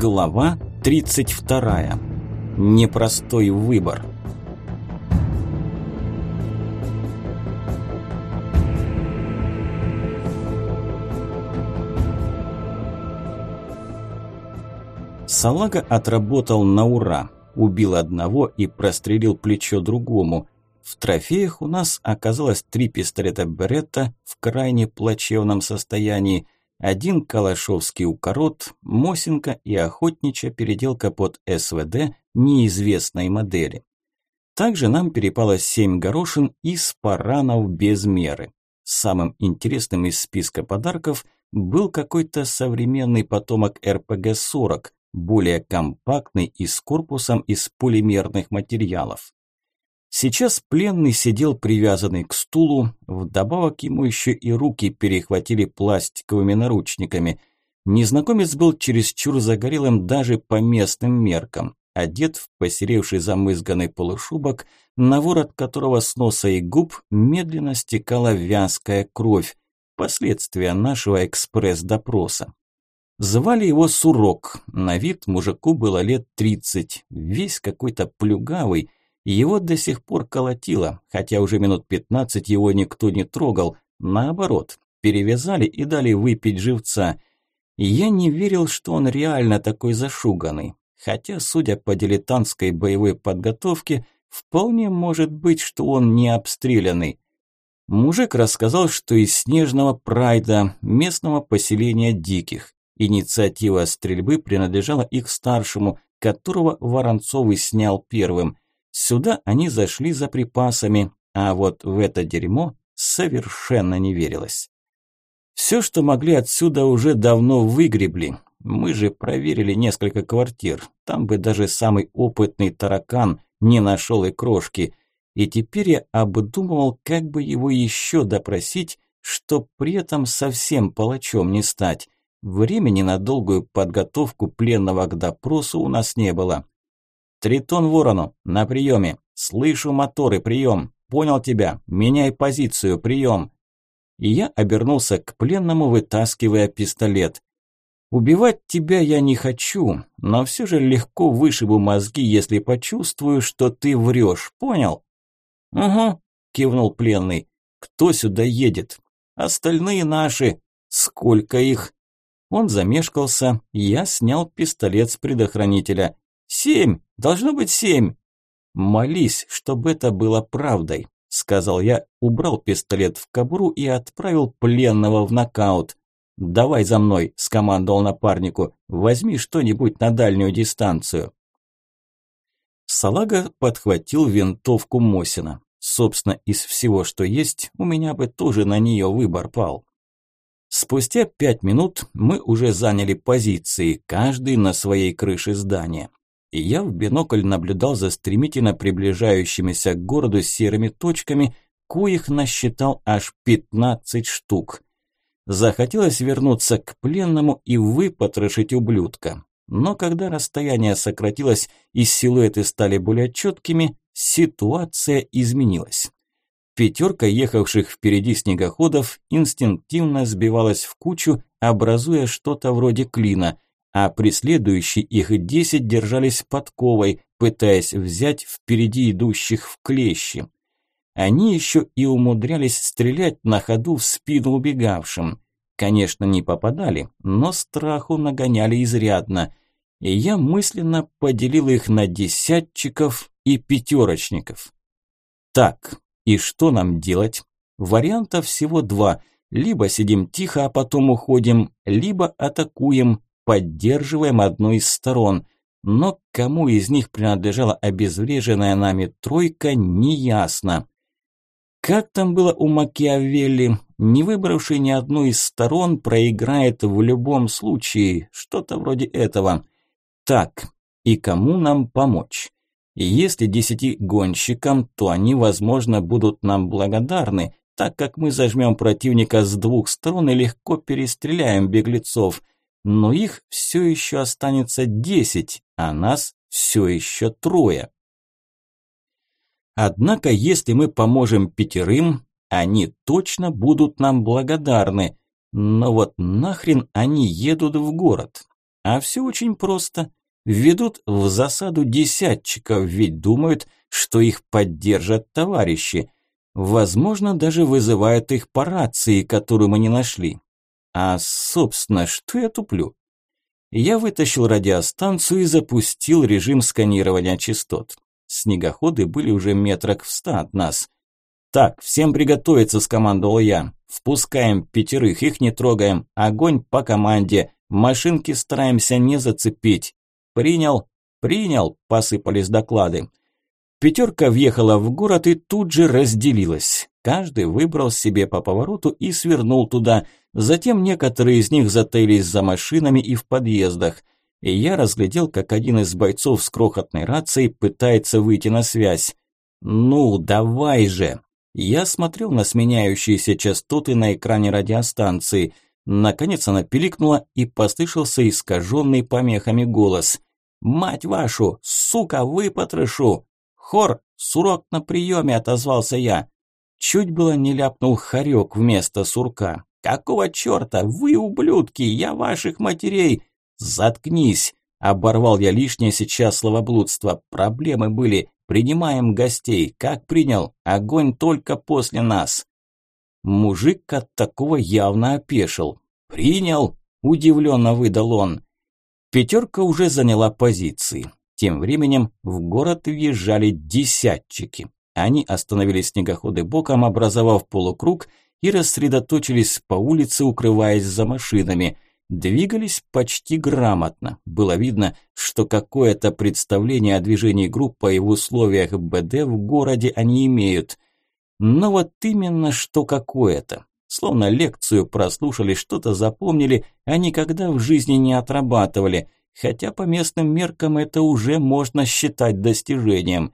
Глава 32. Непростой выбор. Салага отработал на ура, убил одного и прострелил плечо другому. В трофеях у нас оказалось три пистолета Беретта в крайне плачевном состоянии – один калашовский укорот, Мосинка и охотничья переделка под СВД неизвестной модели. Также нам перепало семь горошин и спаранов без меры. Самым интересным из списка подарков был какой-то современный потомок РПГ-40, более компактный и с корпусом из полимерных материалов. Сейчас пленный сидел привязанный к стулу, вдобавок ему еще и руки перехватили пластиковыми наручниками. Незнакомец был чересчур загорелым даже по местным меркам, одет в посеревший замызганный полушубок, на ворот которого с носа и губ медленно стекала вязкая кровь, последствия нашего экспресс-допроса. Звали его Сурок, на вид мужику было лет тридцать, весь какой-то плюгавый, его до сих пор колотило, хотя уже минут пятнадцать его никто не трогал. Наоборот, перевязали и дали выпить живца. Я не верил, что он реально такой зашуганный. Хотя, судя по дилетантской боевой подготовке, вполне может быть, что он не обстрелянный. Мужик рассказал, что из снежного прайда, местного поселения диких. Инициатива стрельбы принадлежала их старшему, которого Воронцовый снял первым. Сюда они зашли за припасами, а вот в это дерьмо совершенно не верилось. Все, что могли отсюда, уже давно выгребли. Мы же проверили несколько квартир. Там бы даже самый опытный таракан не нашел и крошки. И теперь я обдумывал, как бы его еще допросить, чтоб при этом совсем палачом не стать. Времени на долгую подготовку пленного к допросу у нас не было. «Тритон Ворону, на приеме. Слышу моторы, прием. Понял тебя. Меняй позицию, прием». И я обернулся к пленному, вытаскивая пистолет. «Убивать тебя я не хочу, но все же легко вышибу мозги, если почувствую, что ты врешь. Понял?» «Угу», – кивнул пленный. «Кто сюда едет?» «Остальные наши. Сколько их?» Он замешкался, я снял пистолет с предохранителя. «Семь! Должно быть семь!» «Молись, чтобы это было правдой», – сказал я, убрал пистолет в кобуру и отправил пленного в нокаут. «Давай за мной», – скомандовал напарнику, – «возьми что-нибудь на дальнюю дистанцию». Салага подхватил винтовку Мосина. Собственно, из всего, что есть, у меня бы тоже на нее выбор пал. Спустя пять минут мы уже заняли позиции, каждый на своей крыше здания и я в бинокль наблюдал за стремительно приближающимися к городу серыми точками, коих насчитал аж 15 штук. Захотелось вернуться к пленному и выпотрошить ублюдка. Но когда расстояние сократилось и силуэты стали более четкими, ситуация изменилась. Пятерка ехавших впереди снегоходов инстинктивно сбивалась в кучу, образуя что-то вроде клина – а преследующие их десять держались подковой, пытаясь взять впереди идущих в клещи. Они еще и умудрялись стрелять на ходу в спину убегавшим. Конечно, не попадали, но страху нагоняли изрядно. И я мысленно поделил их на десятчиков и пятерочников. Так, и что нам делать? Вариантов всего два. Либо сидим тихо, а потом уходим, либо атакуем, поддерживаем одну из сторон. Но кому из них принадлежала обезвреженная нами тройка, неясно. Как там было у Макиавелли, не выбравший ни одну из сторон, проиграет в любом случае, что-то вроде этого. Так, и кому нам помочь? Если десяти гонщикам, то они, возможно, будут нам благодарны, так как мы зажмем противника с двух сторон и легко перестреляем беглецов но их все еще останется десять, а нас все еще трое. Однако, если мы поможем пятерым, они точно будут нам благодарны. Но вот нахрен они едут в город? А все очень просто. Ведут в засаду десятчиков, ведь думают, что их поддержат товарищи. Возможно, даже вызывают их по рации, которую мы не нашли. А, собственно, что я туплю? Я вытащил радиостанцию и запустил режим сканирования частот. Снегоходы были уже метрах в ста от нас. «Так, всем приготовиться», – скомандовал я. «Впускаем пятерых, их не трогаем. Огонь по команде. Машинки стараемся не зацепить». «Принял?» «Принял», – посыпались доклады. Пятерка въехала в город и тут же разделилась. Каждый выбрал себе по повороту и свернул туда. Затем некоторые из них затаились за машинами и в подъездах. И я разглядел, как один из бойцов с крохотной рацией пытается выйти на связь. «Ну, давай же!» Я смотрел на сменяющиеся частоты на экране радиостанции. Наконец она пиликнула и послышался искаженный помехами голос. «Мать вашу! Сука, выпотрошу!» «Хор! Сурок на приеме!» – отозвался я. Чуть было не ляпнул хорек вместо сурка. «Какого черта? Вы ублюдки! Я ваших матерей!» «Заткнись!» – оборвал я лишнее сейчас словоблудство. «Проблемы были. Принимаем гостей. Как принял? Огонь только после нас!» Мужик от такого явно опешил. «Принял!» – удивленно выдал он. Пятерка уже заняла позиции. Тем временем в город въезжали десятчики. Они остановили снегоходы боком, образовав полукруг, и рассредоточились по улице, укрываясь за машинами. Двигались почти грамотно. Было видно, что какое-то представление о движении группы и в условиях БД в городе они имеют. Но вот именно что какое-то. Словно лекцию прослушали, что-то запомнили, а никогда в жизни не отрабатывали. Хотя по местным меркам это уже можно считать достижением.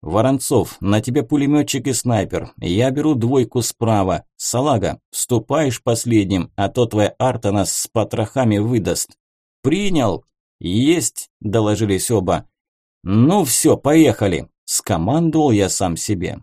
«Воронцов, на тебе пулеметчик и снайпер. Я беру двойку справа. Салага, вступаешь последним, а то твоя арта нас с потрохами выдаст». «Принял!» «Есть!» – доложились оба. «Ну все, поехали!» – скомандовал я сам себе.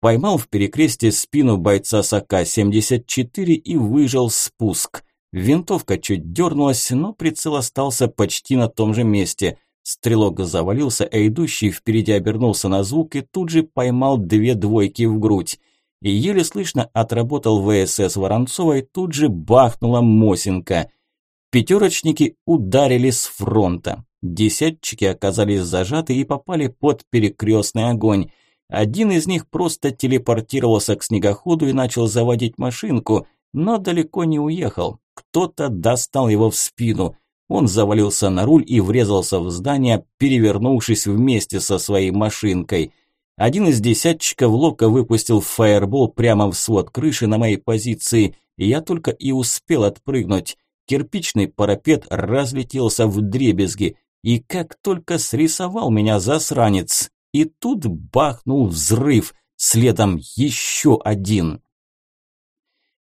Поймал в перекресте спину бойца с АК-74 и выжал спуск. Винтовка чуть дернулась, но прицел остался почти на том же месте – Стрелок завалился, а идущий впереди обернулся на звук и тут же поймал две двойки в грудь. И еле слышно отработал ВСС Воронцова и тут же бахнула Мосинка. Пятерочники ударили с фронта. Десятчики оказались зажаты и попали под перекрестный огонь. Один из них просто телепортировался к снегоходу и начал заводить машинку, но далеко не уехал. Кто-то достал его в спину – он завалился на руль и врезался в здание, перевернувшись вместе со своей машинкой. Один из десятчиков ловко выпустил фаербол прямо в свод крыши на моей позиции, и я только и успел отпрыгнуть. Кирпичный парапет разлетелся в дребезги, и как только срисовал меня засранец, и тут бахнул взрыв, следом еще один.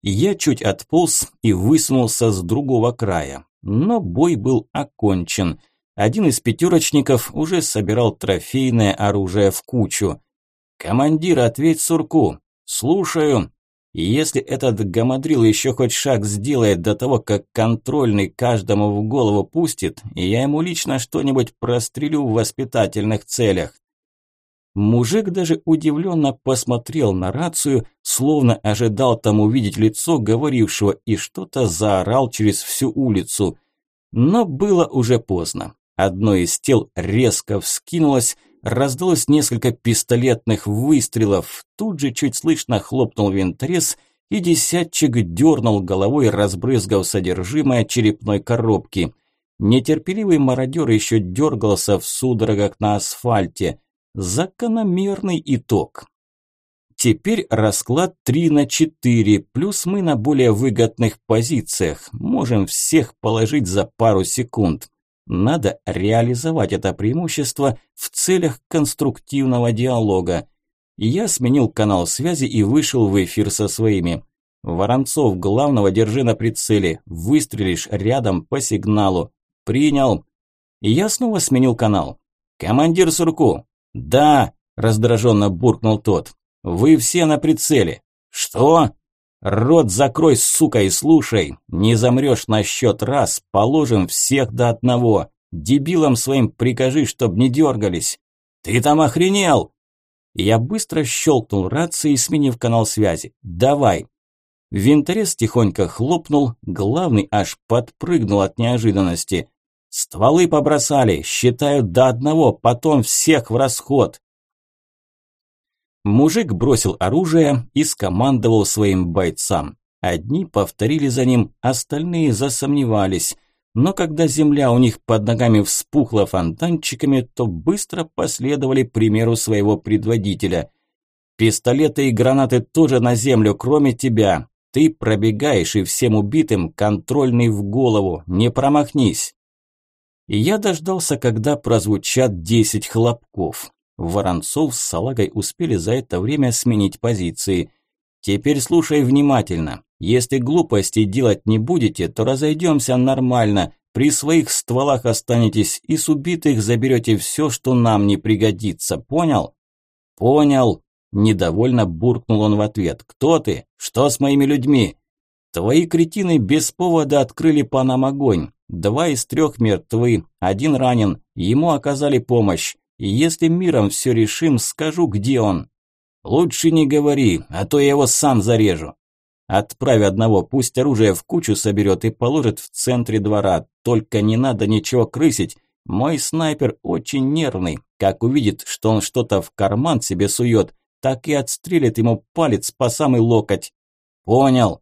Я чуть отполз и высунулся с другого края. Но бой был окончен. Один из пятерочников уже собирал трофейное оружие в кучу. «Командир, ответь Сурку!» «Слушаю!» «Если этот гамадрил еще хоть шаг сделает до того, как контрольный каждому в голову пустит, я ему лично что-нибудь прострелю в воспитательных целях». Мужик даже удивленно посмотрел на рацию, словно ожидал там увидеть лицо говорившего и что-то заорал через всю улицу. Но было уже поздно. Одно из тел резко вскинулось, раздалось несколько пистолетных выстрелов, тут же чуть слышно хлопнул винторез, и десятчик дернул головой, разбрызгав содержимое черепной коробки. Нетерпеливый мародер еще дергался в судорогах на асфальте. Закономерный итог. Теперь расклад 3 на 4, плюс мы на более выгодных позициях. Можем всех положить за пару секунд. Надо реализовать это преимущество в целях конструктивного диалога. Я сменил канал связи и вышел в эфир со своими. Воронцов, главного держи на прицеле. Выстрелишь рядом по сигналу. Принял. Я снова сменил канал. Командир Сурку, «Да!» – раздраженно буркнул тот. «Вы все на прицеле!» «Что?» Рот закрой, сука, и слушай. Не замрешь на счет раз, положим всех до одного. Дебилам своим прикажи, чтоб не дергались. Ты там охренел? Я быстро щелкнул рацией, сменив канал связи. Давай. Винторез тихонько хлопнул, главный аж подпрыгнул от неожиданности. Стволы побросали, считают до одного, потом всех в расход. Мужик бросил оружие и скомандовал своим бойцам. Одни повторили за ним, остальные засомневались. Но когда земля у них под ногами вспухла фонтанчиками, то быстро последовали примеру своего предводителя. «Пистолеты и гранаты тоже на землю, кроме тебя. Ты пробегаешь и всем убитым контрольный в голову, не промахнись». И я дождался, когда прозвучат десять хлопков. Воронцов с Салагой успели за это время сменить позиции. Теперь слушай внимательно. Если глупостей делать не будете, то разойдемся нормально. При своих стволах останетесь и с убитых заберете все, что нам не пригодится. Понял? Понял. Недовольно буркнул он в ответ. Кто ты? Что с моими людьми? Твои кретины без повода открыли по нам огонь. Два из трех мертвы, один ранен. Ему оказали помощь. И если миром все решим, скажу, где он. Лучше не говори, а то я его сам зарежу. Отправь одного, пусть оружие в кучу соберет и положит в центре двора. Только не надо ничего крысить. Мой снайпер очень нервный. Как увидит, что он что-то в карман себе сует, так и отстрелит ему палец по самый локоть. Понял.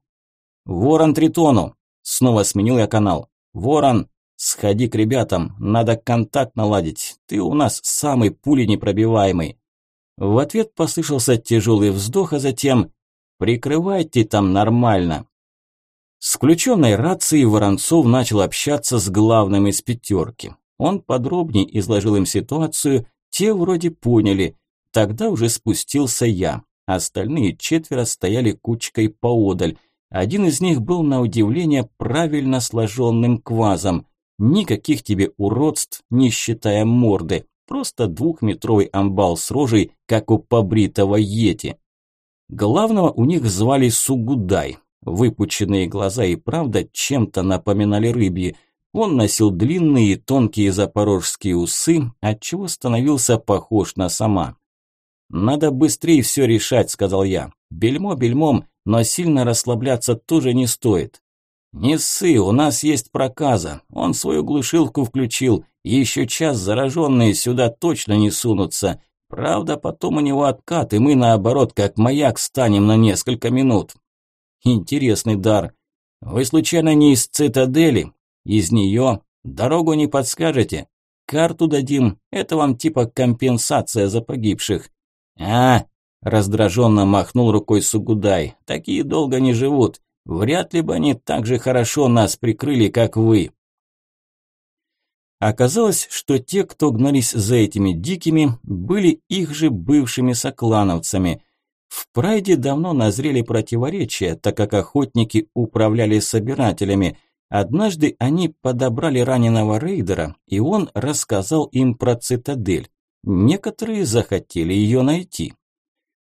Ворон Тритону. Снова сменил я канал. Ворон, «Сходи к ребятам, надо контакт наладить. Ты у нас самый пуленепробиваемый». В ответ послышался тяжелый вздох, а затем «Прикрывайте там нормально». С включенной рацией Воронцов начал общаться с главным из пятерки. Он подробнее изложил им ситуацию, те вроде поняли. Тогда уже спустился я. Остальные четверо стояли кучкой поодаль. Один из них был на удивление правильно сложенным квазом. Никаких тебе уродств, не считая морды. Просто двухметровый амбал с рожей, как у побритого йети. Главного у них звали Сугудай. Выпученные глаза и правда чем-то напоминали рыбьи. Он носил длинные тонкие запорожские усы, отчего становился похож на сама. «Надо быстрее все решать», – сказал я. «Бельмо бельмом, но сильно расслабляться тоже не стоит. «Не ссы, у нас есть проказа. Он свою глушилку включил. Еще час зараженные сюда точно не сунутся. Правда, потом у него откат, и мы, наоборот, как маяк станем на несколько минут». «Интересный дар. Вы случайно не из цитадели? Из нее? Дорогу не подскажете? Карту дадим. Это вам типа компенсация за погибших». «А!» – раздраженно махнул рукой Сугудай. «Такие долго не живут. Вряд ли бы они так же хорошо нас прикрыли, как вы. Оказалось, что те, кто гнались за этими дикими, были их же бывшими соклановцами. В Прайде давно назрели противоречия, так как охотники управляли собирателями. Однажды они подобрали раненого рейдера, и он рассказал им про цитадель. Некоторые захотели ее найти.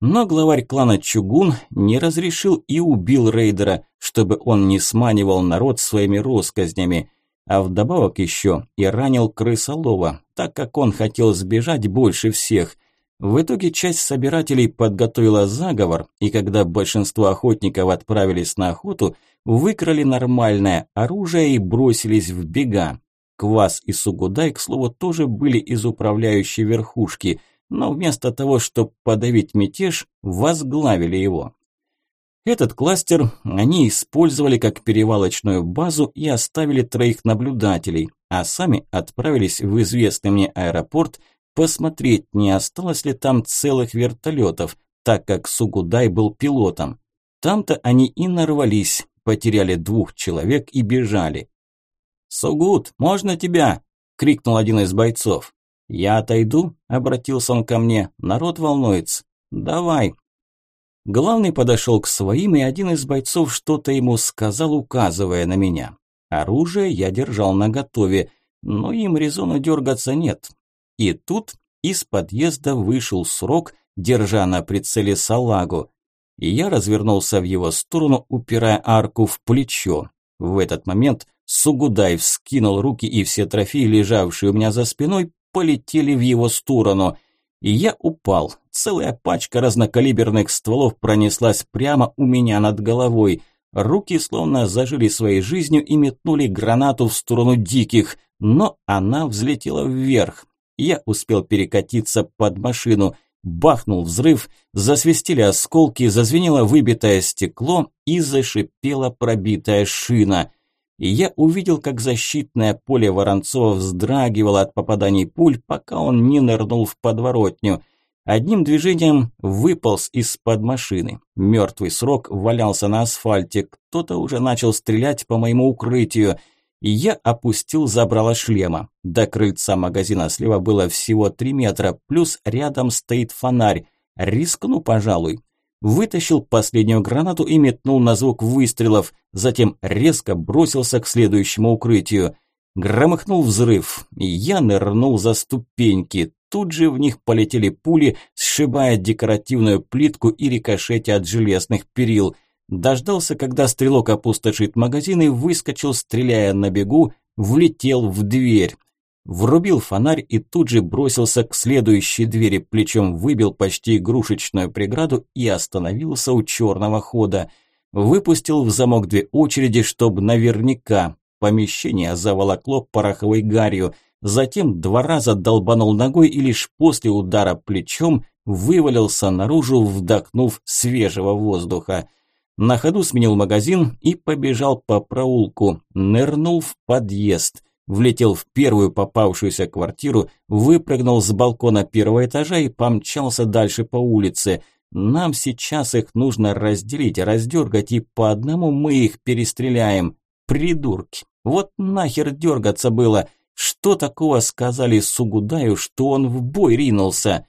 Но главарь клана Чугун не разрешил и убил рейдера, чтобы он не сманивал народ своими россказнями. А вдобавок еще и ранил крысолова, так как он хотел сбежать больше всех. В итоге часть собирателей подготовила заговор, и когда большинство охотников отправились на охоту, выкрали нормальное оружие и бросились в бега. Квас и Сугудай, к слову, тоже были из управляющей верхушки – но вместо того, чтобы подавить мятеж, возглавили его. Этот кластер они использовали как перевалочную базу и оставили троих наблюдателей, а сами отправились в известный мне аэропорт посмотреть, не осталось ли там целых вертолетов, так как Сугудай был пилотом. Там-то они и нарвались, потеряли двух человек и бежали. «Сугут, можно тебя?» – крикнул один из бойцов. «Я отойду?» – обратился он ко мне. «Народ волнуется. Давай». Главный подошел к своим, и один из бойцов что-то ему сказал, указывая на меня. Оружие я держал наготове, но им резону дергаться нет. И тут из подъезда вышел срок, держа на прицеле салагу. и я развернулся в его сторону, упирая арку в плечо. В этот момент Сугудай вскинул руки, и все трофеи, лежавшие у меня за спиной, полетели в его сторону. И я упал. Целая пачка разнокалиберных стволов пронеслась прямо у меня над головой. Руки словно зажили своей жизнью и метнули гранату в сторону диких, но она взлетела вверх. Я успел перекатиться под машину. Бахнул взрыв, засвистели осколки, зазвенело выбитое стекло и зашипела пробитая шина. И я увидел, как защитное поле Воронцова вздрагивало от попаданий пуль, пока он не нырнул в подворотню. Одним движением выполз из-под машины. Мертвый срок валялся на асфальте. Кто-то уже начал стрелять по моему укрытию. И я опустил забрало шлема. До крыльца магазина слева было всего три метра, плюс рядом стоит фонарь. Рискну, пожалуй. Вытащил последнюю гранату и метнул на звук выстрелов, затем резко бросился к следующему укрытию. Громыхнул взрыв, и я нырнул за ступеньки. Тут же в них полетели пули, сшибая декоративную плитку и рикошетя от железных перил. Дождался, когда стрелок опустошит магазин и выскочил, стреляя на бегу, влетел в дверь. Врубил фонарь и тут же бросился к следующей двери, плечом выбил почти игрушечную преграду и остановился у черного хода. Выпустил в замок две очереди, чтобы наверняка. Помещение заволокло пороховой гарью. Затем два раза долбанул ногой и лишь после удара плечом вывалился наружу, вдохнув свежего воздуха. На ходу сменил магазин и побежал по проулку, нырнул в подъезд – влетел в первую попавшуюся квартиру, выпрыгнул с балкона первого этажа и помчался дальше по улице. Нам сейчас их нужно разделить, раздергать, и по одному мы их перестреляем. Придурки! Вот нахер дергаться было! Что такого сказали Сугудаю, что он в бой ринулся?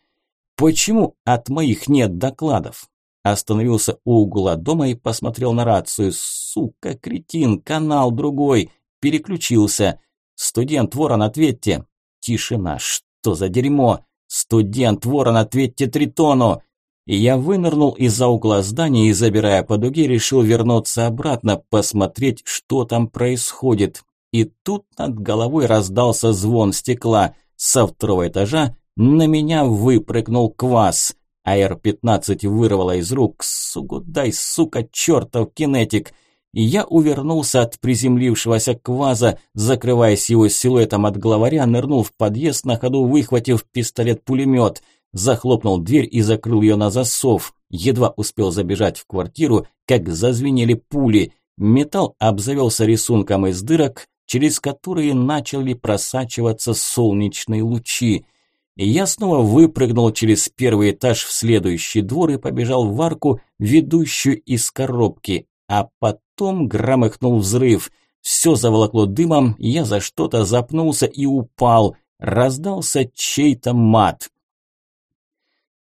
Почему от моих нет докладов? Остановился у угла дома и посмотрел на рацию. Сука, кретин, канал другой. Переключился. «Студент Ворон, ответьте!» Тишина. «Что за дерьмо?» «Студент Ворон, ответьте Тритону!» И я вынырнул из-за угла здания и, забирая по дуге, решил вернуться обратно, посмотреть, что там происходит. И тут над головой раздался звон стекла. Со второго этажа на меня выпрыгнул квас. АР-15 вырвало из рук. Сугудай, сука, чертов кинетик и я увернулся от приземлившегося кваза, закрываясь его силуэтом от главаря, нырнул в подъезд на ходу, выхватив пистолет-пулемет, захлопнул дверь и закрыл ее на засов. Едва успел забежать в квартиру, как зазвенели пули. Металл обзавелся рисунком из дырок, через которые начали просачиваться солнечные лучи. И я снова выпрыгнул через первый этаж в следующий двор и побежал в арку, ведущую из коробки. А потом громыхнул взрыв. Все заволокло дымом, я за что-то запнулся и упал. Раздался чей-то мат.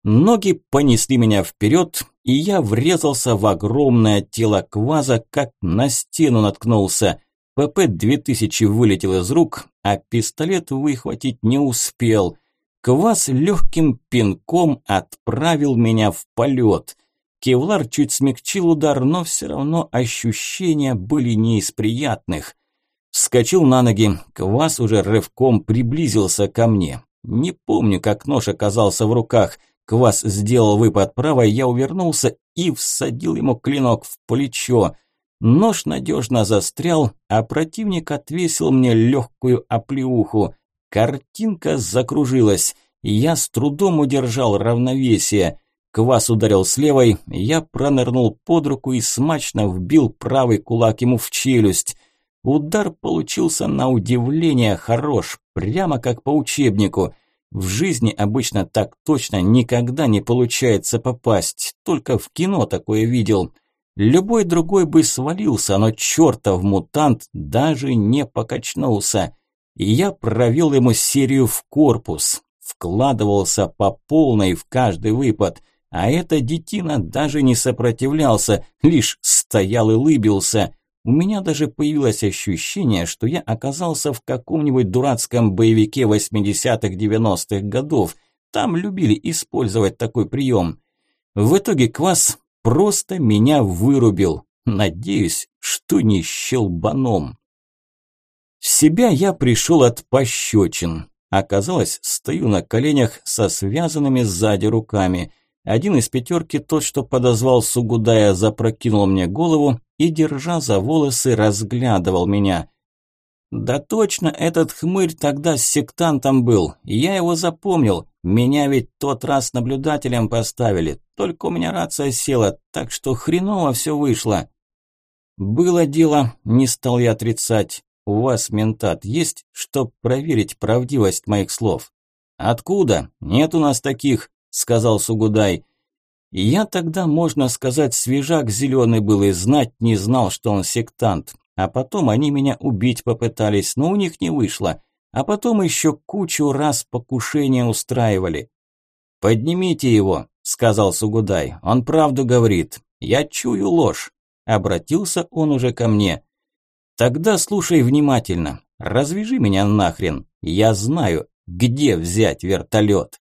Ноги понесли меня вперед, и я врезался в огромное тело кваза, как на стену наткнулся. ПП-2000 вылетел из рук, а пистолет выхватить не успел. Кваз легким пинком отправил меня в полет. Кевлар чуть смягчил удар, но все равно ощущения были не из приятных. Вскочил на ноги, Квас уже рывком приблизился ко мне. Не помню, как нож оказался в руках. Квас сделал выпад правой, я увернулся и всадил ему клинок в плечо. Нож надежно застрял, а противник отвесил мне легкую оплеуху. Картинка закружилась, и я с трудом удержал равновесие. Квас ударил с левой, я пронырнул под руку и смачно вбил правый кулак ему в челюсть. Удар получился на удивление хорош, прямо как по учебнику. В жизни обычно так точно никогда не получается попасть, только в кино такое видел. Любой другой бы свалился, но чертов мутант даже не покачнулся. И я провел ему серию в корпус, вкладывался по полной в каждый выпад – а эта детина даже не сопротивлялся, лишь стоял и лыбился. У меня даже появилось ощущение, что я оказался в каком-нибудь дурацком боевике 80-х-90-х годов. Там любили использовать такой прием. В итоге Квас Просто меня вырубил. Надеюсь, что не щелбаном. В себя я пришел от пощечин. Оказалось, стою на коленях со связанными сзади руками. Один из пятерки, тот, что подозвал Сугудая, запрокинул мне голову и, держа за волосы, разглядывал меня. «Да точно, этот хмырь тогда с сектантом был. Я его запомнил. Меня ведь тот раз наблюдателем поставили. Только у меня рация села, так что хреново все вышло». «Было дело, не стал я отрицать. У вас ментат есть, чтоб проверить правдивость моих слов?» «Откуда? Нет у нас таких», – сказал Сугудай. «Я тогда, можно сказать, свежак зеленый был и знать не знал, что он сектант. А потом они меня убить попытались, но у них не вышло. А потом еще кучу раз покушения устраивали. «Поднимите его», – сказал Сугудай. «Он правду говорит. Я чую ложь». Обратился он уже ко мне. «Тогда слушай внимательно. Развяжи меня нахрен. Я знаю, где взять вертолет».